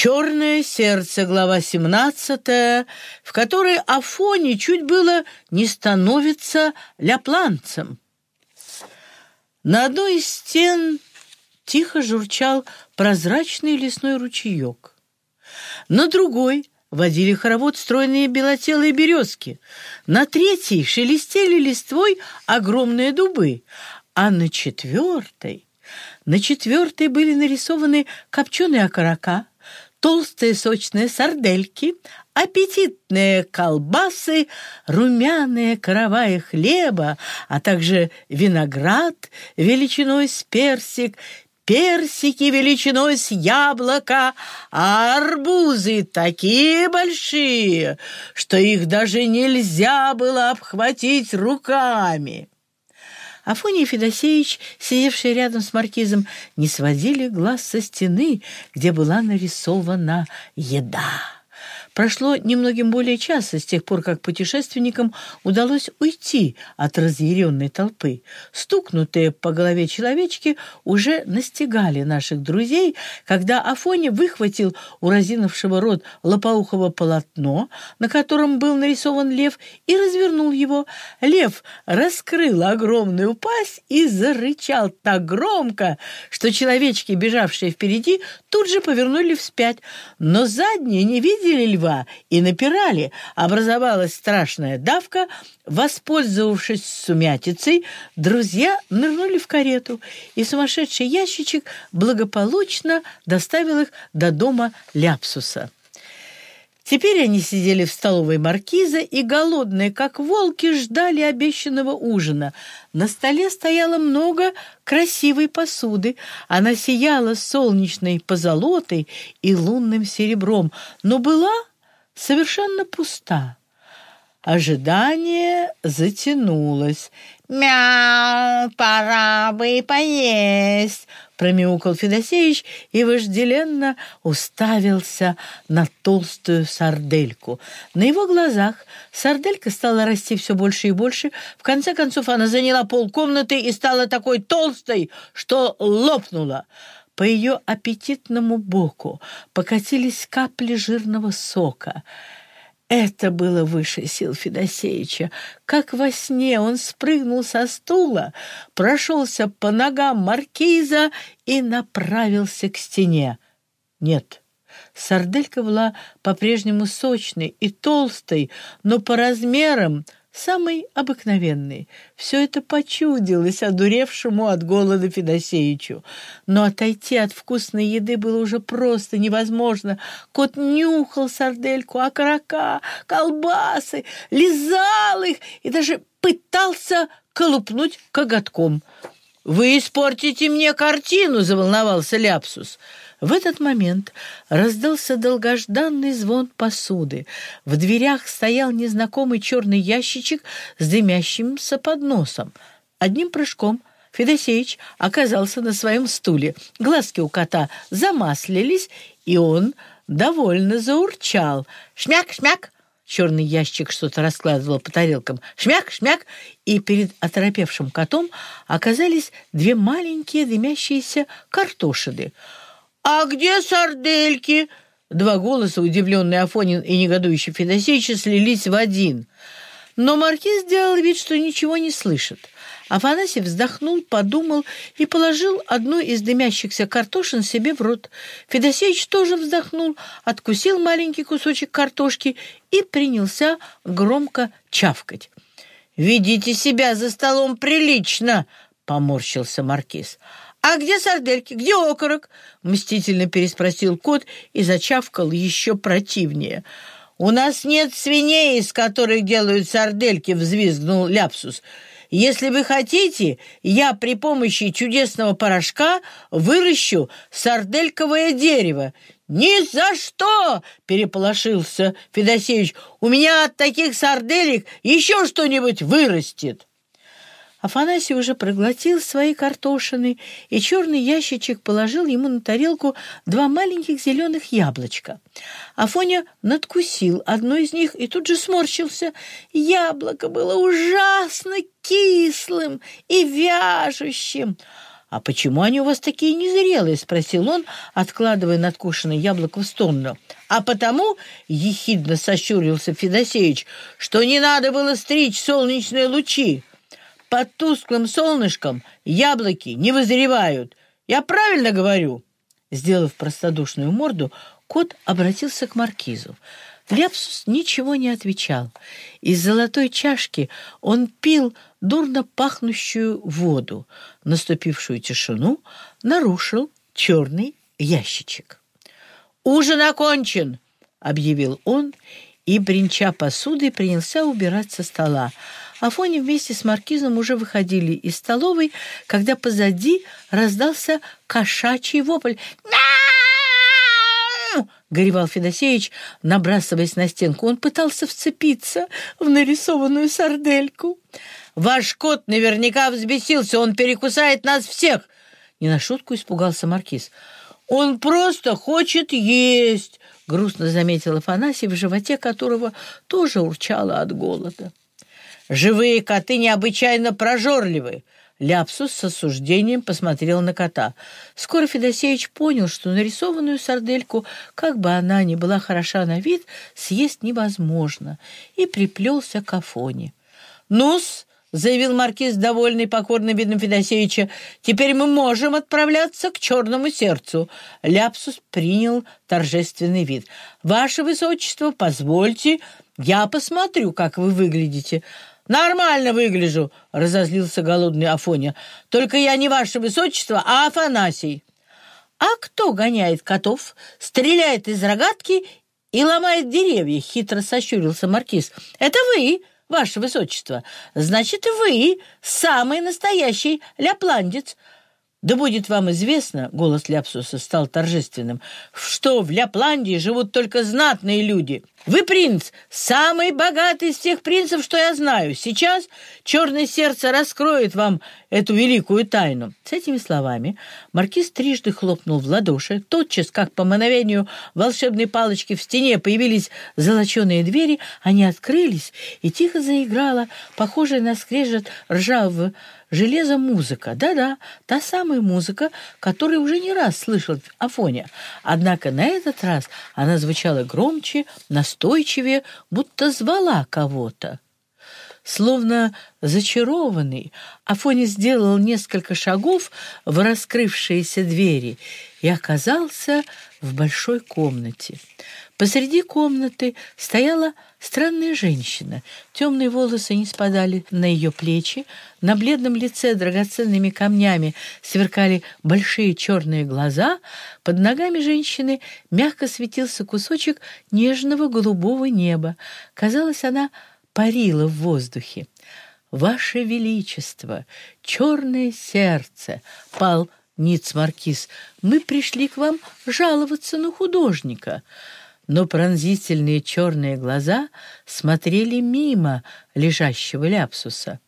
«Черное сердце», глава 17, в которой Афоне чуть было не становится ляпланцем. На одной из стен тихо журчал прозрачный лесной ручеек. На другой водили хоровод стройные белотелые березки. На третьей шелестели листвой огромные дубы, а на четвертой... На четвертой были нарисованы копченые окорока, толстые сочные сардельки, аппетитные колбасы, румяные караваи хлеба, а также виноград величиной с персик, персики величиной с яблоко, а арбузы такие большие, что их даже нельзя было обхватить руками. Афоний Федосеевич, сидевший рядом с маркизом, не сводили глаз со стены, где была нарисована еда. Прошло немногим более часа с тех пор, как путешественникам удалось уйти от разъяренной толпы. Стукнутые по голове человечки уже настигали наших друзей, когда Афоня выхватил у разинувшего рот лопоухого полотно, на котором был нарисован лев, и развернул его. Лев раскрыл огромную пасть и зарычал так громко, что человечки, бежавшие впереди, тут же повернули вспять. Но задние не видели льва, два и напирали, образовалась страшная давка. Воспользовавшись сумятицей, друзья нырнули в карету, и сумасшедший ящичек благополучно доставил их до дома Ляпсуса. Теперь они сидели в столовой маркиза и, голодные, как волки, ждали обещанного ужина. На столе стояло много красивой посуды. Она сияла солнечной позолотой и лунным серебром, но была совершенно пуста. Ожидание затянулось. «Мяу, пора бы поесть!» — промяукал Федосеевич и вожделенно уставился на толстую сардельку. На его глазах сарделька стала расти все больше и больше. В конце концов она заняла полкомнаты и стала такой толстой, что лопнула. По ее аппетитному боку покатились капли жирного сока. Это было выше сил Федосеича. Как во сне он спрыгнул со стула, прошелся по ногам маркиза и направился к стене. Нет, сарделька была по-прежнему сочной и толстой, но по размерам — самый обыкновенный. Все это почудилось одуревшему от голода Федосеичу. Но отойти от вкусной еды было уже просто невозможно. Кот нюхал сардельку, окорока, колбасы, лизал их и даже пытался колупнуть коготком. «Вы испортите мне картину!» — заволновался Ляпсус. В этот момент раздался долгожданный звон посуды. В дверях стоял незнакомый черный ящичек с дымящимся подносом. Одним прыжком Федосеич оказался на своем стуле. Глазки у кота замаслились, и он довольно заурчал. «Шмяк, шмяк!» Черный ящик что-то раскладывал по тарелкам. «Шмяк, шмяк!» И перед оторопевшим котом оказались две маленькие дымящиеся картошины — «А где сардельки?» Два голоса, удивленный Афонин и негодующий Федосеич, слились в один. Но маркиз сделал вид, что ничего не слышит. Афанасий вздохнул, подумал и положил одну из дымящихся картошин себе в рот. Федосеич тоже вздохнул, откусил маленький кусочек картошки и принялся громко чавкать. «Ведите себя за столом прилично!» — поморщился маркиз. «А где сардельки? Где окорок?» — мстительно переспросил кот и зачавкал еще противнее. «У нас нет свиней, из которых делают сардельки», — взвизгнул Ляпсус. «Если вы хотите, я при помощи чудесного порошка выращу сардельковое дерево». «Ни за что!» — переполошился Федосеевич. «У меня от таких сарделек еще что-нибудь вырастет». Афанасий уже проглотил свои картошины, и черный ящичек положил ему на тарелку два маленьких зеленых яблочка. Афоня надкусил одно из них и тут же сморщился. Яблоко было ужасно кислым и вяжущим. «А почему они у вас такие незрелые?» — спросил он, откладывая надкушенное яблоко в сторону. «А потому, — ехидно сощурился Федосеевич, — что не надо было стричь солнечные лучи. Под тусклым солнышком яблоки не вызревают. Я правильно говорю?» Сделав простодушную морду, кот обратился к маркизу. Лепсус ничего не отвечал. Из золотой чашки он пил дурно пахнущую воду. Наступившую тишину нарушил черный ящичек. «Ужин окончен!» — объявил он, и, бренча посудой, принялся убирать со стола. Афоня вместе с маркизом уже выходили из столовой, когда позади раздался кошачий вопль. Горевал Федосеевич, набрасываясь на стенку. Он пытался вцепиться в нарисованную сардельку. «Ваш кот наверняка взбесился, он перекусает нас всех!» Не на шутку испугался маркиз. «Он просто хочет есть!» — грустно заметил Афанасий, в животе которого тоже урчало от голода. «Живые коты необычайно прожорливы!» Ляпсус с осуждением посмотрел на кота. Скоро Федосеевич понял, что нарисованную сардельку, как бы она ни была хороша на вид, съесть невозможно, и приплелся к Афоне. «Ну-с!» — заявил маркиз, довольный покорным видом Федосеевича. «Теперь мы можем отправляться к черному сердцу». Ляпсус принял торжественный вид. «Ваше высочество, позвольте, я посмотрю, как вы выглядите». «Нормально выгляжу», — разозлился голодный Афоня. «Только я не ваше высочество, а Афанасий». «А кто гоняет котов, стреляет из рогатки и ломает деревья?» — хитро сощурился маркиз. «Это вы, ваше высочество. Значит, вы самый настоящий ляпландец». «Да будет вам известно, — голос Ляпсуса стал торжественным, — что в Ляпландии живут только знатные люди. Вы принц, самый богатый из всех принцев, что я знаю. Сейчас черное сердце раскроет вам эту великую тайну». С этими словами маркиз трижды хлопнул в ладоши. Тотчас, как по мановению волшебной палочки в стене появились золоченые двери, они открылись, и тихо заиграла, похожая на скрежет ржавого железо музыка. Да-да, та самая музыка, которую уже не раз слышал Афоня. Однако на этот раз она звучала громче, настойчивее, будто звала кого-то. Словно зачарованный, Афоня сделал несколько шагов в раскрывшиеся двери и оказался в большой комнате. Посреди комнаты стояла странная женщина. Темные волосы не спадали на ее плечи, на бледном лице драгоценными камнями сверкали большие черные глаза, под ногами женщины мягко светился кусочек нежного голубого неба. Казалось, она парила в воздухе. «Ваше Величество, черное сердце!» — пал Ниц Маркиз. «Мы пришли к вам жаловаться на художника» но пронзительные черные глаза смотрели мимо лежащего ляпсуса.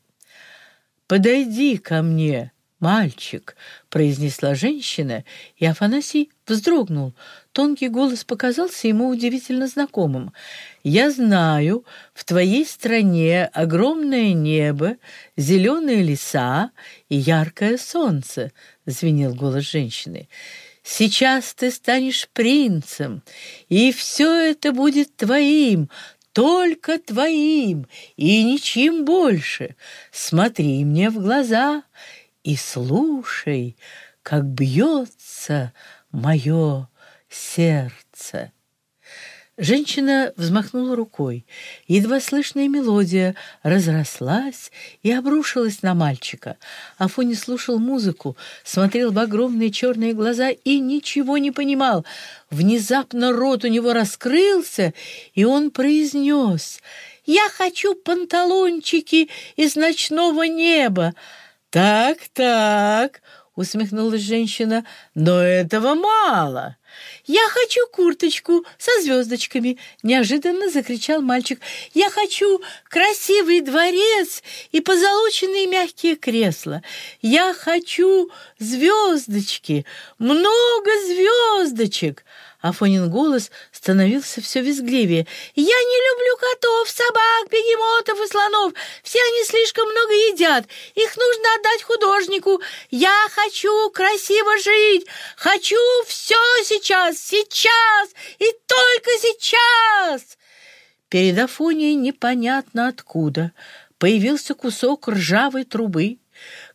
«Подойди ко мне, мальчик», — произнесла женщина, и Афанасий вздрогнул. Тонкий голос показался ему удивительно знакомым. «Я знаю, в твоей стране огромное небо, зеленые леса и яркое солнце», — звенел голос женщины. Сейчас ты станешь принцем, и все это будет твоим, только твоим, и ничем больше. Смотри мне в глаза и слушай, как бьется мое сердце. Женщина взмахнула рукой. Едва слышная мелодия разрослась и обрушилась на мальчика. Афони слушал музыку, смотрел в огромные черные глаза и ничего не понимал. Внезапно рот у него раскрылся, и он произнес «Я хочу панталончики из ночного неба». «Так, так», — усмехнулась женщина, — «но этого мало». «Я хочу курточку со звездочками!» — неожиданно закричал мальчик. «Я хочу красивый дворец и позолоченные мягкие кресла! Я хочу звездочки! Много звездочек!» Афонин голос становился все визгливее. «Я не люблю котов, собак, бегемотов и слонов. Все они слишком много едят. Их нужно отдать художнику. Я хочу красиво жить. Хочу все сейчас, сейчас и только сейчас!» Перед Афонией непонятно откуда появился кусок ржавой трубы.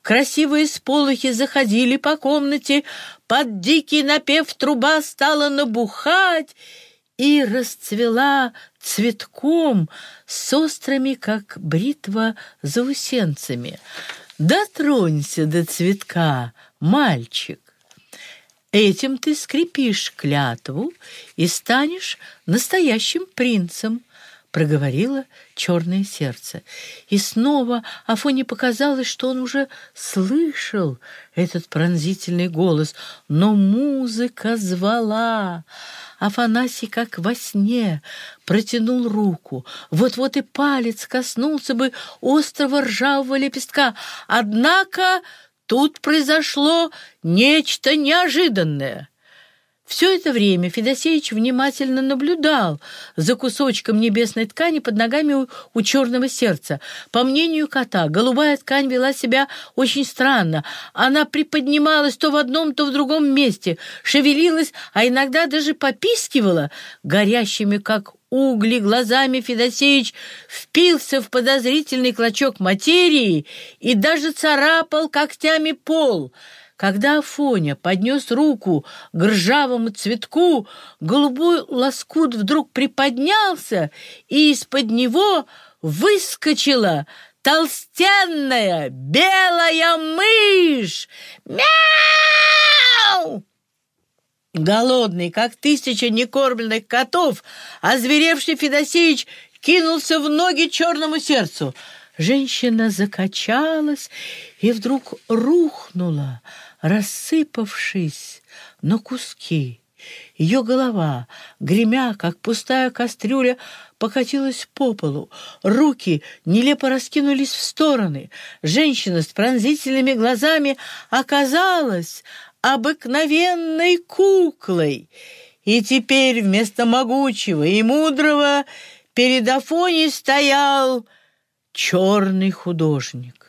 Красивые сполохи заходили по комнате, под дикий напев труба стала набухать и расцвела цветком с острыми, как бритва, заусенцами. Дотронься до цветка, мальчик. Этим ты скрепишь клятву и станешь настоящим принцем проговорило черное сердце. И снова Афоне показалось, что он уже слышал этот пронзительный голос, но музыка звала. Афанасий, как во сне, протянул руку. Вот-вот и палец коснулся бы острого ржавого лепестка. Однако тут произошло нечто неожиданное — все это время Федосеевич внимательно наблюдал за кусочком небесной ткани под ногами у, у черного сердца. По мнению кота, голубая ткань вела себя очень странно. Она приподнималась то в одном, то в другом месте, шевелилась, а иногда даже попискивала, горящими, как угли, глазами Федосеевич впился в подозрительный клочок материи и даже царапал когтями пол — когда Афоня поднес руку к ржавому цветку, голубой лоскут вдруг приподнялся, и из-под него выскочила толстенная белая мышь. Мяу! Голодный, как тысяча некормленных котов, озверевший Федосеевич кинулся в ноги черному сердцу. Женщина закачалась и вдруг рухнула, рассыпавшись на куски. Ее голова, гремя, как пустая кастрюля, покатилась по полу. Руки нелепо раскинулись в стороны. Женщина с пронзительными глазами оказалась обыкновенной куклой. И теперь вместо могучего и мудрого перед Афоней стоял черный художник.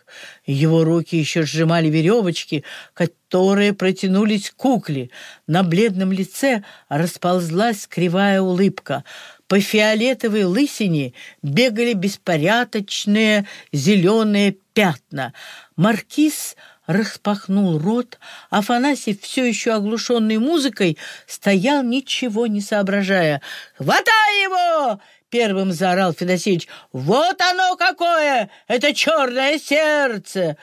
Его руки еще сжимали веревочки, которые протянулись к кукле. На бледном лице расползлась кривая улыбка. По фиолетовой лысине бегали беспорядочные зеленые пятна. Маркиз распахнул рот. Афанасий, все еще оглушенный музыкой, стоял, ничего не соображая. «Хватай его!» Первым заорал Федосеевич. «Вот оно какое! Это черное сердце!»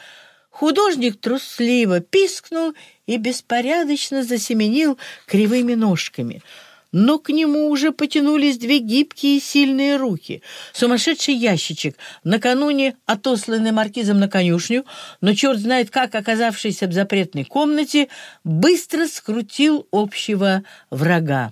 Художник трусливо пискнул и беспорядочно засеменил кривыми ножками. Но к нему уже потянулись две гибкие и сильные руки. Сумасшедший ящичек, накануне отосланный маркизом на конюшню, но черт знает как, оказавшийся в запретной комнате, быстро скрутил общего врага.